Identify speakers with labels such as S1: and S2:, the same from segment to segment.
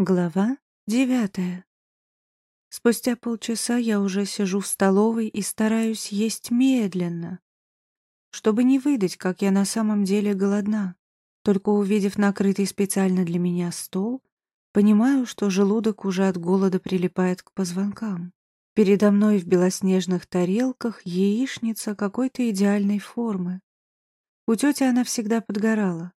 S1: Глава девятая. Спустя полчаса я уже сижу в столовой и стараюсь есть медленно, чтобы не выдать, как я на самом деле голодна. Только увидев накрытый специально для меня стол, понимаю, что желудок уже от голода прилипает к позвонкам. Передо мной в белоснежных тарелках яичница какой-то идеальной формы. У тети она всегда подгорала.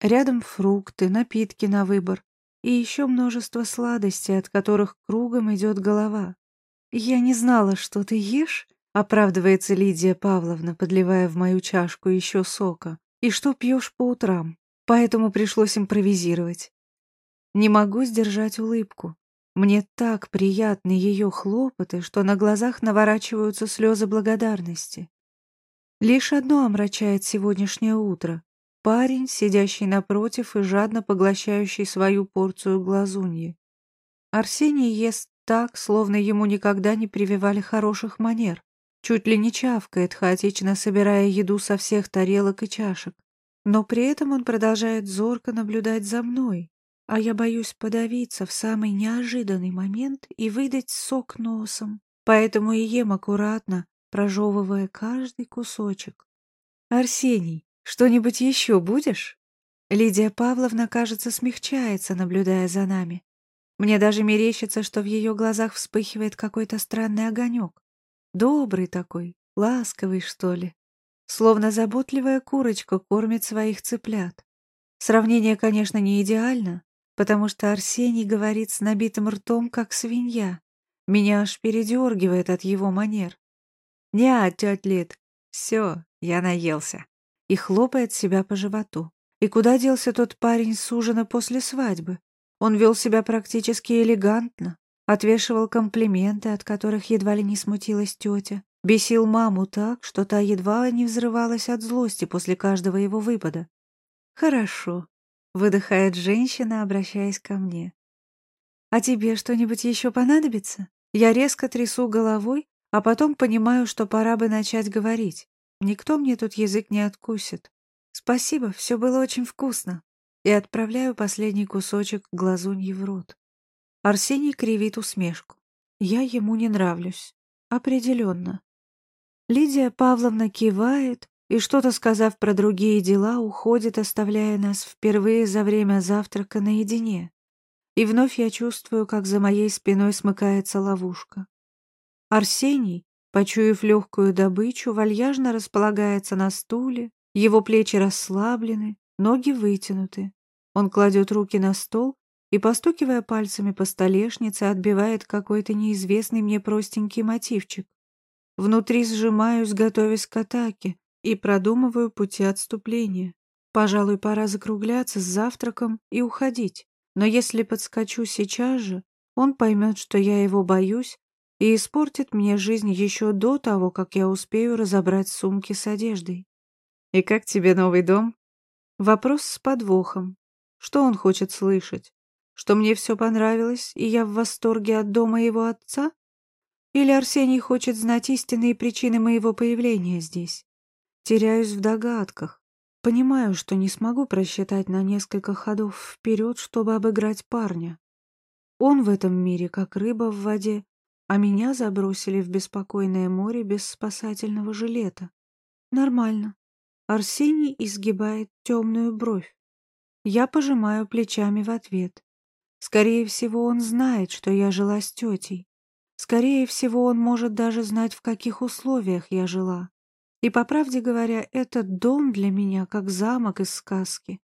S1: Рядом фрукты, напитки на выбор и еще множество сладостей, от которых кругом идет голова. «Я не знала, что ты ешь», — оправдывается Лидия Павловна, подливая в мою чашку еще сока, «и что пьешь по утрам, поэтому пришлось импровизировать». Не могу сдержать улыбку. Мне так приятны ее хлопоты, что на глазах наворачиваются слезы благодарности. Лишь одно омрачает сегодняшнее утро. Парень, сидящий напротив и жадно поглощающий свою порцию глазуньи. Арсений ест так, словно ему никогда не прививали хороших манер. Чуть ли не чавкает, хаотично собирая еду со всех тарелок и чашек. Но при этом он продолжает зорко наблюдать за мной, а я боюсь подавиться в самый неожиданный момент и выдать сок носом. Поэтому и ем аккуратно, прожевывая каждый кусочек. «Арсений, что-нибудь еще будешь?» Лидия Павловна, кажется, смягчается, наблюдая за нами. Мне даже мерещится, что в ее глазах вспыхивает какой-то странный огонек. Добрый такой, ласковый, что ли. Словно заботливая курочка кормит своих цыплят. Сравнение, конечно, не идеально, потому что Арсений говорит с набитым ртом, как свинья. Меня аж передергивает от его манер. «Не, тетя Лид, все, я наелся». И хлопает себя по животу. И куда делся тот парень с ужина после свадьбы? Он вел себя практически элегантно, отвешивал комплименты, от которых едва ли не смутилась тетя, бесил маму так, что та едва не взрывалась от злости после каждого его выпада. «Хорошо», Выдыхает женщина, обращаясь ко мне. «А тебе что-нибудь еще понадобится?» Я резко трясу головой, а потом понимаю, что пора бы начать говорить. Никто мне тут язык не откусит. Спасибо, все было очень вкусно. И отправляю последний кусочек глазуньи в рот. Арсений кривит усмешку. Я ему не нравлюсь. Определенно. Лидия Павловна кивает, и что-то сказав про другие дела, уходит, оставляя нас впервые за время завтрака наедине. И вновь я чувствую, как за моей спиной смыкается ловушка. Арсений, почуяв легкую добычу, вальяжно располагается на стуле, его плечи расслаблены, ноги вытянуты. Он кладет руки на стол и, постукивая пальцами по столешнице, отбивает какой-то неизвестный мне простенький мотивчик. Внутри сжимаюсь, готовясь к атаке, и продумываю пути отступления. Пожалуй, пора закругляться с завтраком и уходить. Но если подскочу сейчас же, он поймет, что я его боюсь, и испортит мне жизнь еще до того, как я успею разобрать сумки с одеждой. «И как тебе новый дом?» Вопрос с подвохом. Что он хочет слышать? Что мне все понравилось, и я в восторге от дома его отца? Или Арсений хочет знать истинные причины моего появления здесь? Теряюсь в догадках. Понимаю, что не смогу просчитать на несколько ходов вперед, чтобы обыграть парня. Он в этом мире как рыба в воде, а меня забросили в беспокойное море без спасательного жилета. Нормально. Арсений изгибает темную бровь. Я пожимаю плечами в ответ. Скорее всего, он знает, что я жила с тетей. Скорее всего, он может даже знать, в каких условиях я жила. И, по правде говоря, этот дом для меня как замок из сказки.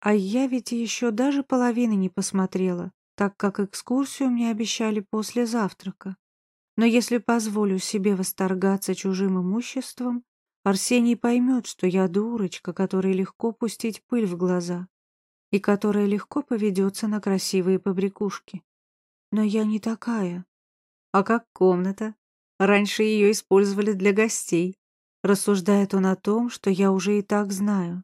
S1: А я ведь еще даже половины не посмотрела, так как экскурсию мне обещали после завтрака. Но если позволю себе восторгаться чужим имуществом, Арсений поймет, что я дурочка, которой легко пустить пыль в глаза и которая легко поведется на красивые побрякушки. Но я не такая. А как комната? Раньше ее использовали для гостей. Рассуждает он о том, что я уже и так знаю.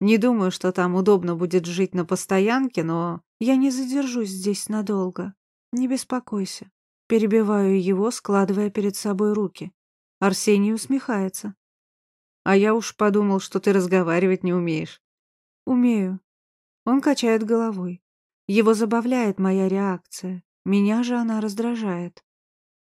S1: Не думаю, что там удобно будет жить на постоянке, но я не задержусь здесь надолго. Не беспокойся. Перебиваю его, складывая перед собой руки. Арсений усмехается. А я уж подумал, что ты разговаривать не умеешь. Умею. Он качает головой. Его забавляет моя реакция, меня же она раздражает.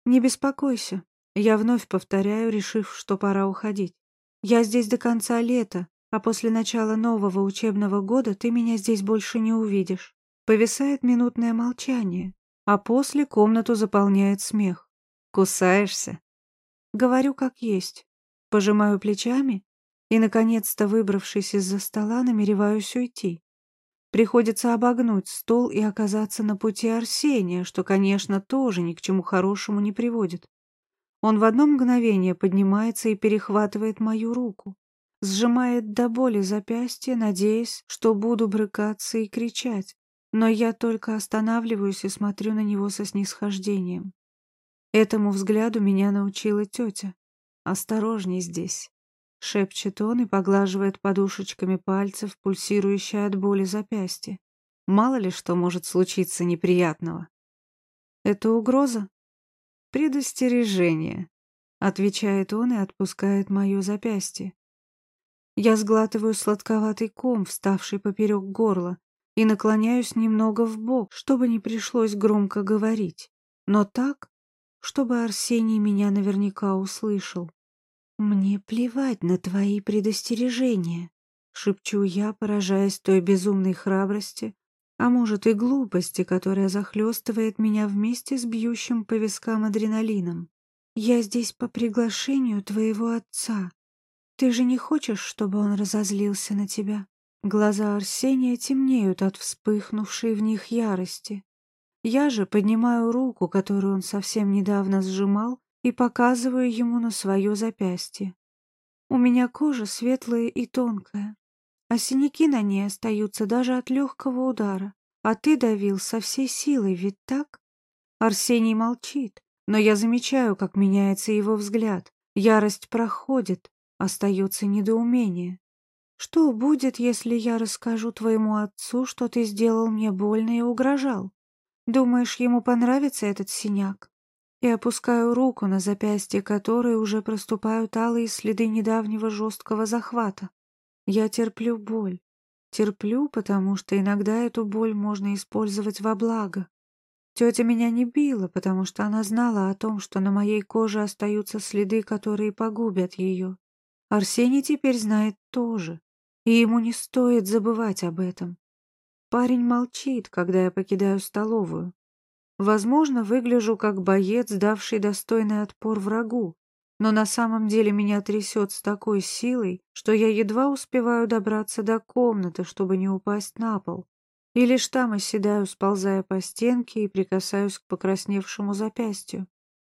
S1: Не беспокойся, я вновь повторяю, решив, что пора уходить. Я здесь до конца лета, а после начала нового учебного года ты меня здесь больше не увидишь. Повисает минутное молчание, а после комнату заполняет смех. Кусаешься? Говорю как есть. Пожимаю плечами и, наконец-то выбравшись из-за стола, намереваюсь уйти. Приходится обогнуть стол и оказаться на пути Арсения, что, конечно, тоже ни к чему хорошему не приводит. Он в одно мгновение поднимается и перехватывает мою руку, сжимает до боли запястье, надеясь, что буду брыкаться и кричать. Но я только останавливаюсь и смотрю на него со снисхождением. Этому взгляду меня научила тетя. «Осторожней здесь», — шепчет он и поглаживает подушечками пальцев, пульсирующее от боли запястье. Мало ли что может случиться неприятного. «Это угроза?» «Предостережение», — отвечает он и отпускает мое запястье. Я сглатываю сладковатый ком, вставший поперек горла, и наклоняюсь немного в бок, чтобы не пришлось громко говорить, но так, чтобы Арсений меня наверняка услышал. «Мне плевать на твои предостережения», — шепчу я, поражаясь той безумной храбрости, а может и глупости, которая захлестывает меня вместе с бьющим по вискам адреналином. «Я здесь по приглашению твоего отца. Ты же не хочешь, чтобы он разозлился на тебя?» Глаза Арсения темнеют от вспыхнувшей в них ярости. Я же поднимаю руку, которую он совсем недавно сжимал, и показываю ему на свое запястье. У меня кожа светлая и тонкая, а синяки на ней остаются даже от легкого удара. А ты давил со всей силой, ведь так? Арсений молчит, но я замечаю, как меняется его взгляд. Ярость проходит, остается недоумение. Что будет, если я расскажу твоему отцу, что ты сделал мне больно и угрожал? Думаешь, ему понравится этот синяк? И опускаю руку на запястье которой уже проступают алые следы недавнего жесткого захвата. Я терплю боль. Терплю, потому что иногда эту боль можно использовать во благо. Тетя меня не била, потому что она знала о том, что на моей коже остаются следы, которые погубят ее. Арсений теперь знает тоже и ему не стоит забывать об этом. Парень молчит, когда я покидаю столовую. Возможно, выгляжу как боец, давший достойный отпор врагу, но на самом деле меня трясет с такой силой, что я едва успеваю добраться до комнаты, чтобы не упасть на пол. И лишь там оседаю, сползая по стенке и прикасаюсь к покрасневшему запястью.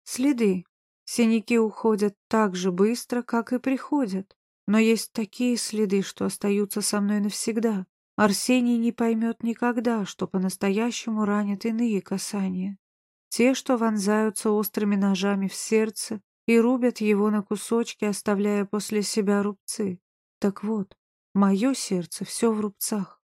S1: Следы. Синяки уходят так же быстро, как и приходят. Но есть такие следы, что остаются со мной навсегда. Арсений не поймет никогда, что по-настоящему ранят иные касания. Те, что вонзаются острыми ножами в сердце и рубят его на кусочки, оставляя после себя рубцы. Так вот, мое сердце все в рубцах.